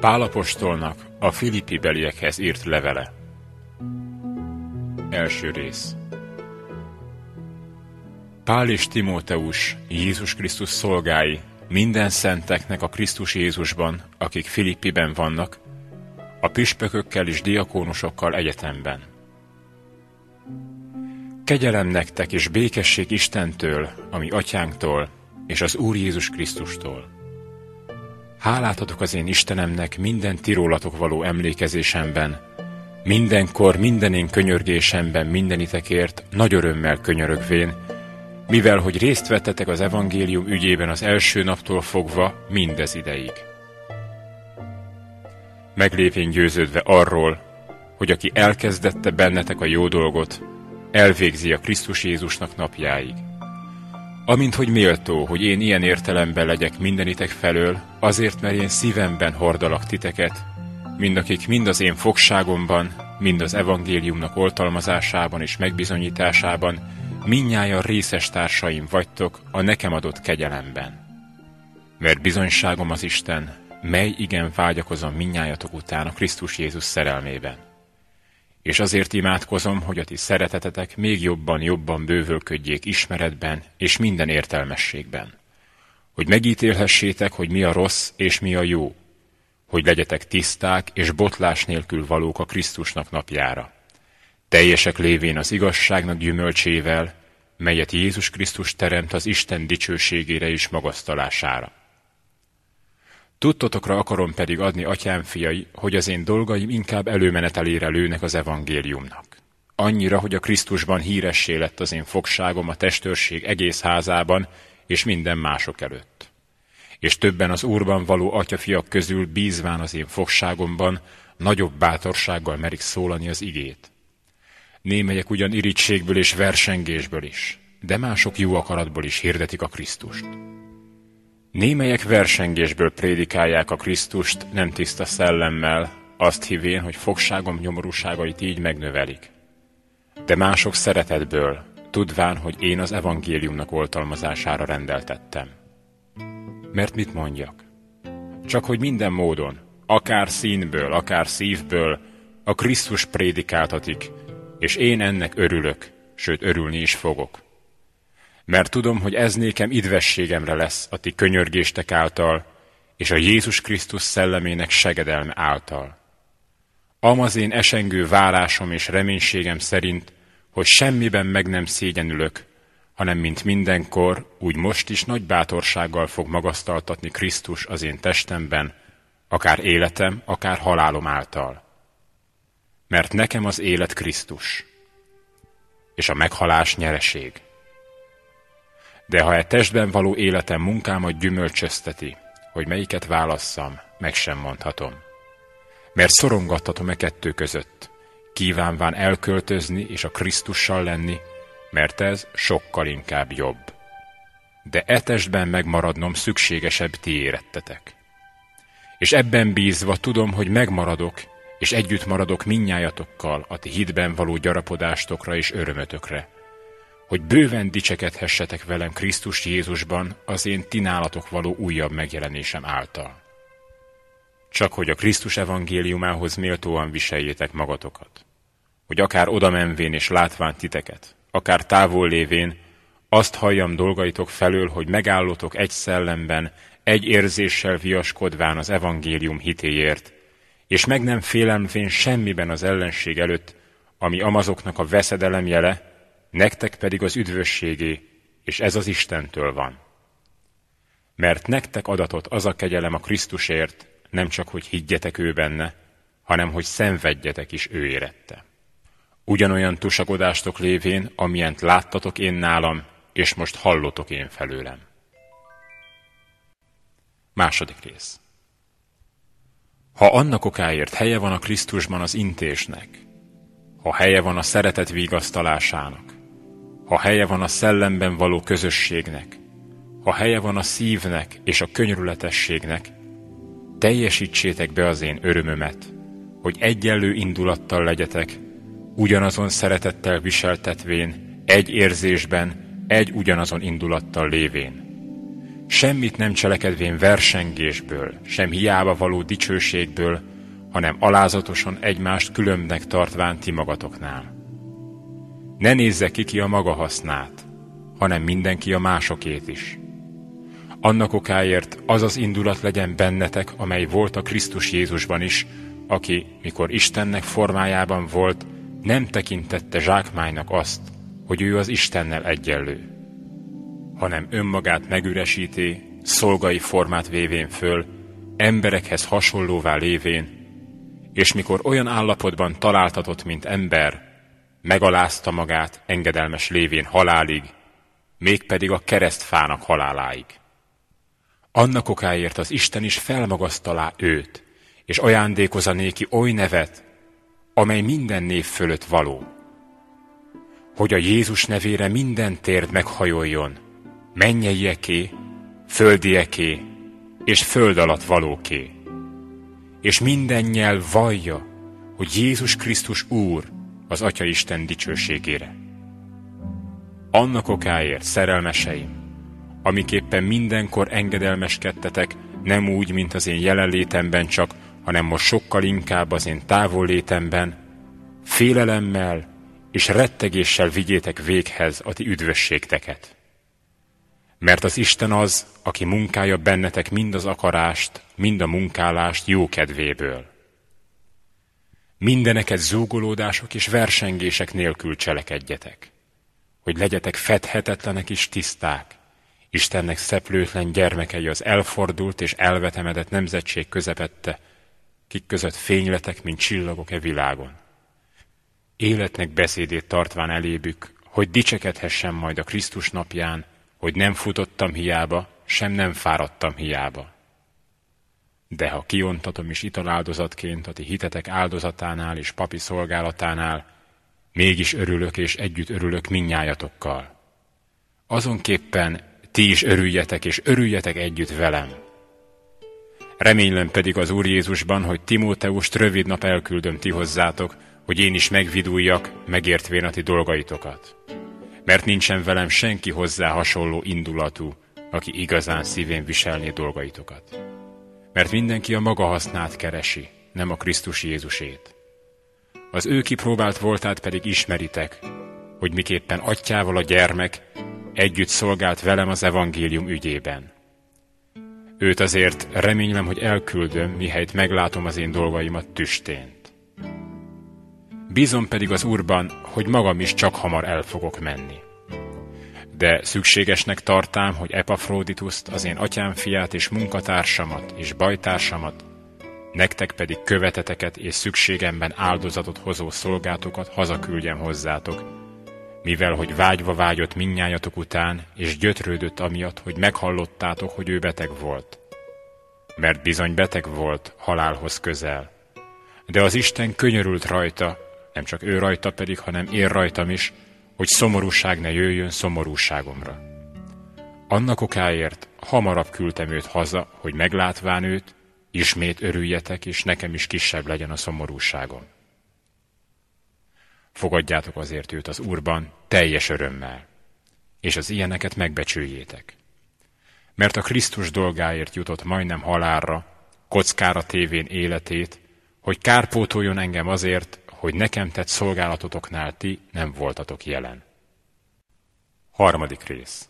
Pálapostolnak a Filippi beliekhez írt levele. Első rész. Pál és Timóteus, Jézus Krisztus szolgái, minden szenteknek a Krisztus Jézusban, akik Filippiben vannak, a püspökökkel és diakónusokkal egyetemben. Kegyelem nektek és békesség Istentől, ami atyánktól, és az Úr Jézus Krisztustól. Hálát adok az én Istenemnek minden tirólatok való emlékezésemben, mindenkor, minden én könyörgésemben mindenitekért, nagy örömmel könyörögvén, mivel hogy részt vettetek az evangélium ügyében az első naptól fogva mindez ideig. Meglévén győződve arról, hogy aki elkezdette bennetek a jó dolgot, elvégzi a Krisztus Jézusnak napjáig. Amint hogy méltó, hogy én ilyen értelemben legyek mindenitek felől, azért, mert én szívemben hordalak titeket, mind akik mind az én fogságomban, mind az evangéliumnak oltalmazásában és megbizonyításában, minnyáján részes társaim vagytok a nekem adott kegyelemben. Mert bizonyságom az Isten, mely igen vágyakozom minnyájatok után a Krisztus Jézus szerelmében. És azért imádkozom, hogy a ti szeretetetek még jobban-jobban bővölködjék ismeretben és minden értelmességben. Hogy megítélhessétek, hogy mi a rossz és mi a jó. Hogy legyetek tiszták és botlás nélkül valók a Krisztusnak napjára. Teljesek lévén az igazságnak gyümölcsével, melyet Jézus Krisztus teremt az Isten dicsőségére és magasztalására. Tudtotokra akarom pedig adni, atyám fiai, hogy az én dolgaim inkább előmenetelére lőnek az evangéliumnak. Annyira, hogy a Krisztusban híressé lett az én fogságom a testőrség egész házában és minden mások előtt. És többen az Úrban való atyafiak közül bízván az én fogságomban, nagyobb bátorsággal merik szólani az igét. Némelyek ugyan irítségből és versengésből is, de mások jó akaratból is hirdetik a Krisztust. Némelyek versengésből prédikálják a Krisztust nem tiszta szellemmel, azt hívén, hogy fogságom nyomorúságait így megnövelik. De mások szeretetből, tudván, hogy én az evangéliumnak oltalmazására rendeltettem. Mert mit mondjak? Csak hogy minden módon, akár színből, akár szívből, a Krisztus prédikáltatik, és én ennek örülök, sőt örülni is fogok mert tudom, hogy ez nékem idvességemre lesz a ti könyörgéstek által, és a Jézus Krisztus szellemének segedelme által. Am az én esengő várásom és reménységem szerint, hogy semmiben meg nem szégyenülök, hanem mint mindenkor, úgy most is nagy bátorsággal fog magasztaltatni Krisztus az én testemben, akár életem, akár halálom által. Mert nekem az élet Krisztus, és a meghalás nyereség. De ha e testben való életem munkámat gyümölcsözteti, hogy melyiket válasszam, meg sem mondhatom. Mert szorongattatom e kettő között, kívánván elköltözni és a Krisztussal lenni, mert ez sokkal inkább jobb. De e testben megmaradnom szükségesebb ti érettetek. És ebben bízva tudom, hogy megmaradok, és együtt maradok minnyájatokkal a ti hitben való gyarapodástokra és örömötökre, hogy bőven dicsekedhessetek velem Krisztus Jézusban az én tinálatok való újabb megjelenésem által. Csak hogy a Krisztus evangéliumához méltóan viseljétek magatokat, hogy akár oda menvén és látván titeket, akár távol lévén, azt halljam dolgaitok felől, hogy megállótok egy szellemben, egy érzéssel viaskodván az evangélium hitéért, és meg nem félelmvén semmiben az ellenség előtt, ami amazoknak a veszedelem jele, nektek pedig az üdvösségé, és ez az Istentől van. Mert nektek adatot az a kegyelem a Krisztusért, nem csak, hogy higgyetek ő benne, hanem, hogy szenvedjetek is ő érette. Ugyanolyan tusagodástok lévén, amilyent láttatok én nálam, és most hallotok én felőlem. Második rész. Ha annak okáért helye van a Krisztusban az intésnek, ha helye van a szeretet vigasztalásának, ha helye van a szellemben való közösségnek, ha helye van a szívnek és a könyörületességnek, teljesítsétek be az én örömömet, hogy egyenlő indulattal legyetek, ugyanazon szeretettel viseltetvén, egy érzésben, egy ugyanazon indulattal lévén. semmit nem cselekedvén versengésből, sem hiába való dicsőségből, hanem alázatosan egymást különbnek tartván ti magatoknál. Ne nézze ki ki a maga hasznát, hanem mindenki a másokét is. Annak okáért az az indulat legyen bennetek, amely volt a Krisztus Jézusban is, aki, mikor Istennek formájában volt, nem tekintette zsákmánynak azt, hogy ő az Istennel egyenlő, hanem önmagát megüresíté, szolgai formát vévén föl, emberekhez hasonlóvá lévén, és mikor olyan állapotban találtatott, mint ember, megalázta magát engedelmes lévén halálig, mégpedig a keresztfának haláláig. Annak okáért az Isten is felmagasztalá őt, és ajándékozza néki oly nevet, amely minden név fölött való, hogy a Jézus nevére minden térd meghajoljon, mennyeieké, földieké és föld alatt valóké, és minden nyelv vallja, hogy Jézus Krisztus Úr az Atya Isten dicsőségére. Annak okáért, szerelmeseim, amiképpen mindenkor engedelmeskedtetek, nem úgy, mint az én jelenlétemben csak, hanem most sokkal inkább az én távollétemben, félelemmel és rettegéssel vigyétek véghez a ti üdvösségteket. Mert az Isten az, aki munkálja bennetek mind az akarást, mind a munkálást jó kedvéből. Mindeneket zúgolódások és versengések nélkül cselekedjetek, hogy legyetek fedhetetlenek és tiszták, Istennek szeplőtlen gyermekei az elfordult és elvetemedett nemzetség közepette, kik között fényletek, mint csillagok e világon. Életnek beszédét tartván elébük, hogy dicsekedhessem majd a Krisztus napján, hogy nem futottam hiába, sem nem fáradtam hiába. De ha kiontatom is italáldozatként a ti hitetek áldozatánál és papi szolgálatánál, mégis örülök és együtt örülök minnyájatokkal. Azonképpen ti is örüljetek és örüljetek együtt velem. Reménylem pedig az Úr Jézusban, hogy Timóteust rövid nap elküldöm ti hozzátok, hogy én is megviduljak, megértvén a ti dolgaitokat. Mert nincsen velem senki hozzá hasonló indulatú, aki igazán szívén viselné dolgaitokat. Mert mindenki a maga hasznát keresi, nem a Krisztus Jézusét. Az ő kipróbált voltát pedig ismeritek, hogy miképpen atyával a gyermek együtt szolgált velem az evangélium ügyében. Őt azért reménylem, hogy elküldöm, mihelyt meglátom az én dolgaimat tüstént. Bízom pedig az Úrban, hogy magam is csak hamar el fogok menni. De szükségesnek tartám, hogy Epafrodituszt, az én atyám fiát és munkatársamat és bajtársamat, nektek pedig követeteket és szükségemben áldozatot hozó szolgátokat hazaküldjem hozzátok, mivel hogy vágyva vágyott minnyájatok után, és gyötrődött amiatt, hogy meghallottátok, hogy ő beteg volt. Mert bizony beteg volt, halálhoz közel. De az Isten könyörült rajta, nem csak ő rajta pedig, hanem én rajtam is, hogy szomorúság ne jöjjön szomorúságomra. Annak okáért hamarabb küldtem őt haza, hogy meglátván őt, ismét örüljetek, és nekem is kisebb legyen a szomorúságom. Fogadjátok azért őt az Úrban teljes örömmel, és az ilyeneket megbecsüljétek. Mert a Krisztus dolgáért jutott majdnem halálra, kockára tévén életét, hogy kárpótoljon engem azért, hogy nekem tett szolgálatotoknál ti nem voltatok jelen. Harmadik rész.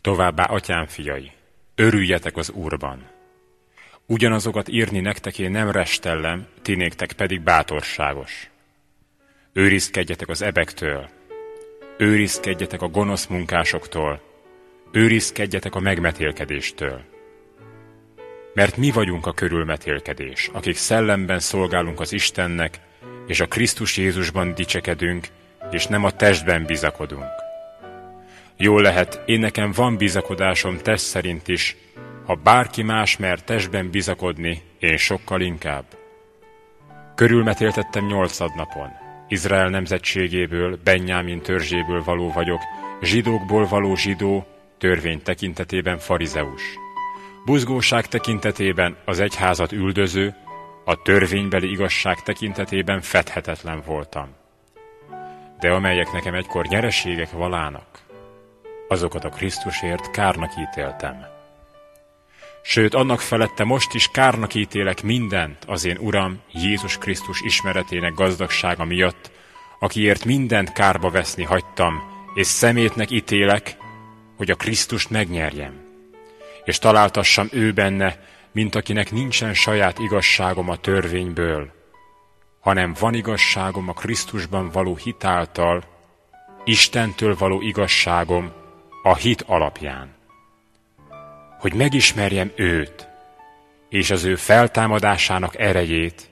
Továbbá, atyám fiai, örüljetek az Úrban. Ugyanazokat írni nektek én nem restellem, tinéktek pedig bátorságos. Őrizkedjetek az ebektől, őrizkedjetek a gonosz munkásoktól, őrizkedjetek a megmetélkedéstől. Mert mi vagyunk a körülmetélkedés, akik szellemben szolgálunk az Istennek, és a Krisztus Jézusban dicsekedünk, és nem a testben bizakodunk. Jó lehet, én nekem van bizakodásom test szerint is, ha bárki más mer testben bizakodni, én sokkal inkább. Körülmetéltettem nyolcad napon, Izrael nemzetségéből, Benjámin törzséből való vagyok, zsidókból való zsidó, törvény tekintetében farizeus. Buzgóság tekintetében az egyházat üldöző, a törvénybeli igazság tekintetében fedhetetlen voltam. De amelyek nekem egykor nyereségek valának, azokat a Krisztusért kárnak ítéltem. Sőt, annak felette most is kárnak ítélek mindent az én Uram Jézus Krisztus ismeretének gazdagsága miatt, akiért mindent kárba veszni hagytam, és szemétnek ítélek, hogy a Krisztust megnyerjem, és találtassam ő benne, mint akinek nincsen saját igazságom a törvényből, hanem van igazságom a Krisztusban való hitáltal, Istentől való igazságom a hit alapján. Hogy megismerjem őt, és az ő feltámadásának erejét,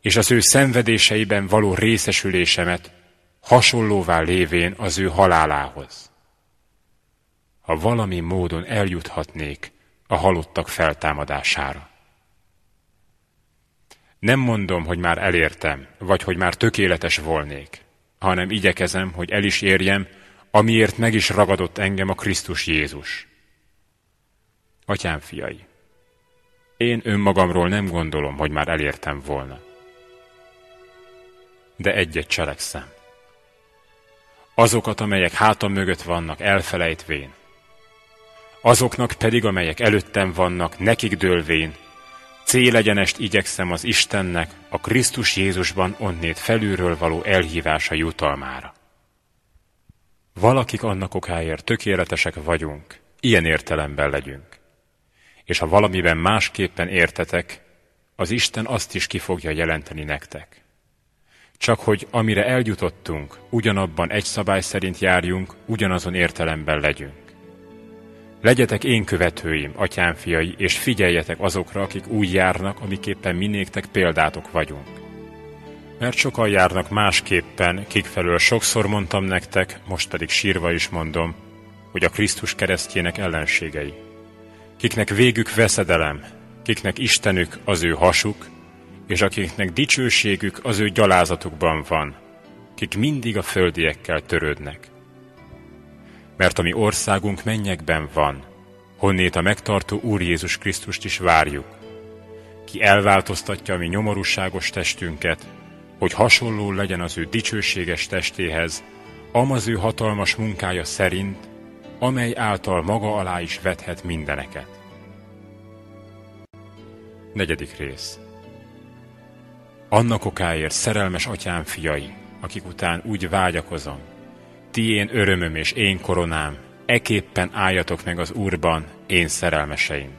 és az ő szenvedéseiben való részesülésemet, hasonlóvá lévén az ő halálához. Ha valami módon eljuthatnék a halottak feltámadására. Nem mondom, hogy már elértem, vagy hogy már tökéletes volnék, hanem igyekezem, hogy el is érjem, amiért meg is ragadott engem a Krisztus Jézus. Atyám fiai, én önmagamról nem gondolom, hogy már elértem volna. De egyet cselekszem. Azokat, amelyek hátam mögött vannak, elfelejtvén, azoknak pedig, amelyek előttem vannak, nekik dőlvén, célegyenest igyekszem az Istennek a Krisztus Jézusban onnét felülről való elhívása jutalmára. Valakik annak okáért tökéletesek vagyunk, ilyen értelemben legyünk. És ha valamiben másképpen értetek, az Isten azt is ki fogja jelenteni nektek. Csak hogy amire eljutottunk, ugyanabban egy szabály szerint járjunk, ugyanazon értelemben legyünk. Legyetek én követőim, atyám fiai, és figyeljetek azokra, akik úgy járnak, amiképpen minéktek példátok vagyunk. Mert sokan járnak másképpen, kik felől sokszor mondtam nektek, most pedig sírva is mondom, hogy a Krisztus keresztjének ellenségei. Kiknek végük veszedelem, kiknek Istenük az ő hasuk, és akiknek dicsőségük az ő gyalázatukban van, kik mindig a földiekkel törődnek mert a mi országunk mennyekben van, honnét a megtartó Úr Jézus Krisztust is várjuk, ki elváltoztatja a mi nyomorúságos testünket, hogy hasonló legyen az ő dicsőséges testéhez, amaz ő hatalmas munkája szerint, amely által maga alá is vethet mindeneket. Negyedik rész. Annak okáért szerelmes atyám fiai, akik után úgy vágyakozom, ti én örömöm és én koronám, eképpen álljatok meg az Úrban, én szerelmeseim.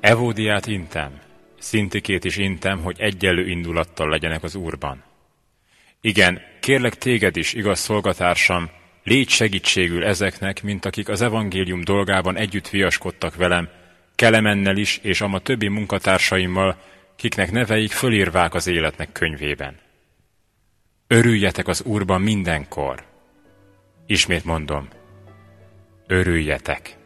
Evódiát intem, szintikét is intem, hogy egyenlő indulattal legyenek az Úrban. Igen, kérlek téged is, igaz szolgatársam, légy segítségül ezeknek, mint akik az evangélium dolgában együtt viaskodtak velem, Kelemennel is, és ama többi munkatársaimmal, kiknek neveik fölírvák az életnek könyvében. Örüljetek az Úrban mindenkor, Ismét mondom, örüljetek!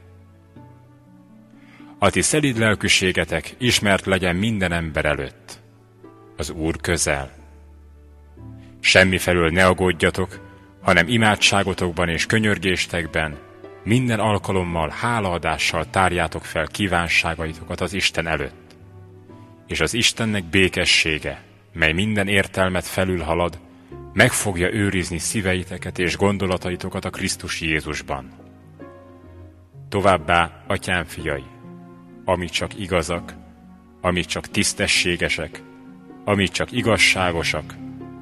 A ti szelid lelkűségetek ismert legyen minden ember előtt. Az Úr közel. Semmi felől ne aggódjatok, hanem imádságotokban és könyörgéstekben minden alkalommal hálaadással tárjátok fel kívánságaitokat az Isten előtt. És az Istennek békessége, mely minden értelmet felülhalad, meg fogja őrizni szíveiteket és gondolataitokat a Krisztus Jézusban. Továbbá, atyám fiai, amit csak igazak, amit csak tisztességesek, amit csak igazságosak,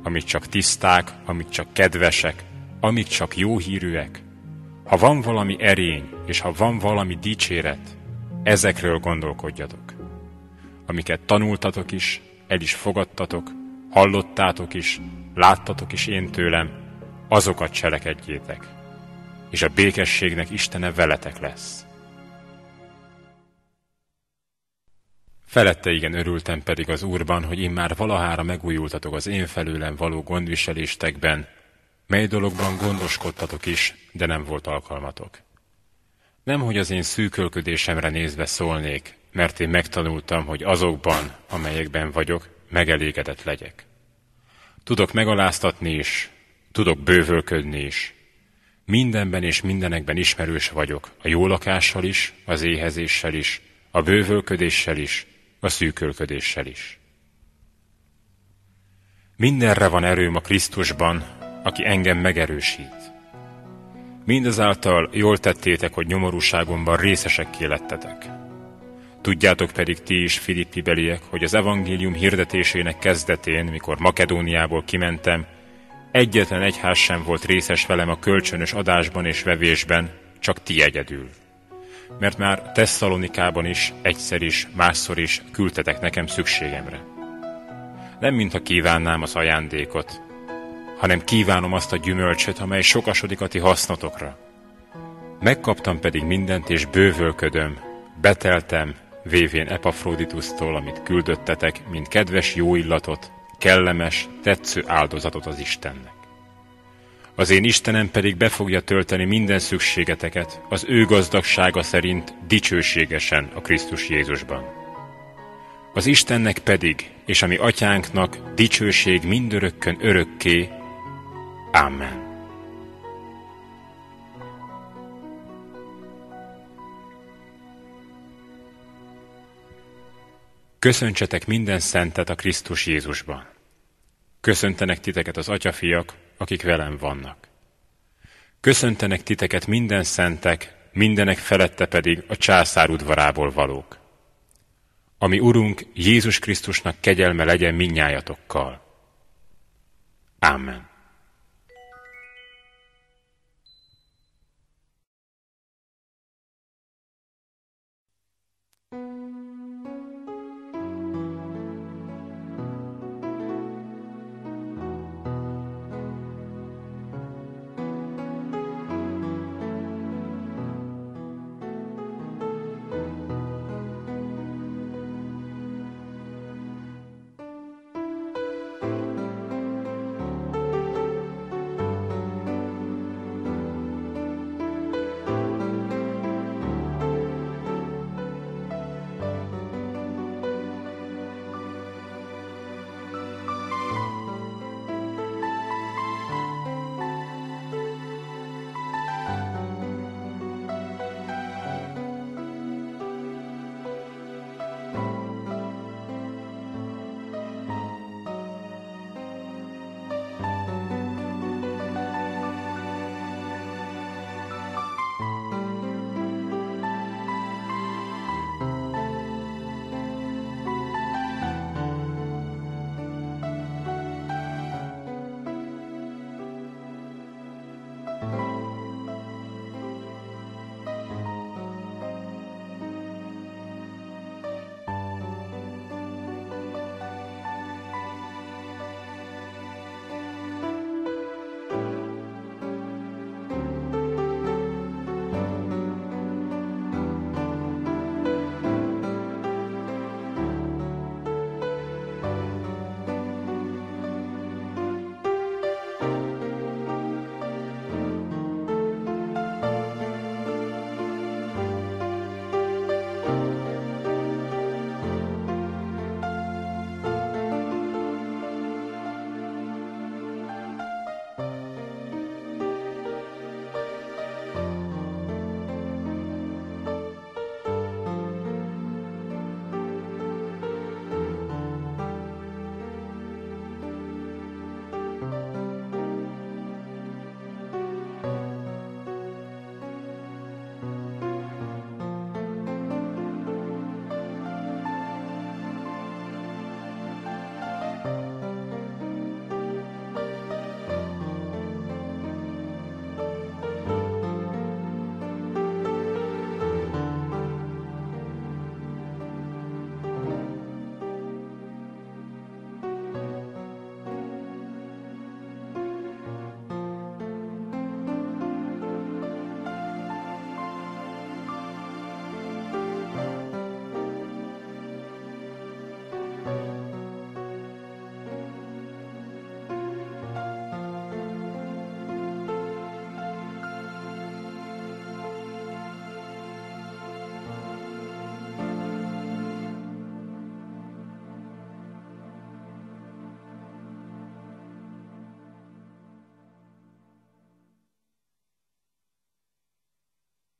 amit csak tiszták, amit csak kedvesek, amit csak jó hírűek, ha van valami erény, és ha van valami dicséret, ezekről gondolkodjatok. Amiket tanultatok is, el is fogadtatok, hallottátok is, láttatok is én tőlem, azokat cselekedjétek, és a békességnek Istene veletek lesz. Felette igen örültem pedig az Úrban, hogy én már valahára megújultatok az én felőlem való gondviseléstekben, mely dologban gondoskodtatok is, de nem volt alkalmatok. Nem, hogy az én szűkölködésemre nézve szólnék, mert én megtanultam, hogy azokban, amelyekben vagyok, megelégedett legyek. Tudok megaláztatni is, tudok bővölködni is. Mindenben és mindenekben ismerős vagyok, a jó lakással is, az éhezéssel is, a bővölködéssel is, a szűkölködéssel is. Mindenre van erőm a Krisztusban, aki engem megerősít. Mindazáltal jól tettétek, hogy nyomorúságomban részesek lettetek. Tudjátok pedig ti is, Filippi beliek, hogy az evangélium hirdetésének kezdetén, mikor Makedóniából kimentem, egyetlen egyház sem volt részes velem a kölcsönös adásban és vevésben, csak ti egyedül. Mert már Tesszalonikában is, egyszer is, másszor is küldtetek nekem szükségemre. Nem mintha kívánnám az ajándékot, hanem kívánom azt a gyümölcsöt, amely sokasodik a ti hasznotokra. Megkaptam pedig mindent, és bővölködöm, beteltem, vévén Epafroditusztól, amit küldöttetek, mint kedves jó illatot, kellemes, tetsző áldozatot az Istennek. Az én Istenem pedig be fogja tölteni minden szükségeteket az ő gazdagsága szerint dicsőségesen a Krisztus Jézusban. Az Istennek pedig, és a mi atyánknak dicsőség mindörökkön örökké. Amen. Köszöntsetek minden szentet a Krisztus Jézusban. Köszöntenek titeket az atyafiak, akik velem vannak. Köszöntenek titeket minden szentek, mindenek felette pedig a császár udvarából valók. Ami Urunk Jézus Krisztusnak kegyelme legyen minnyájatokkal. Amen.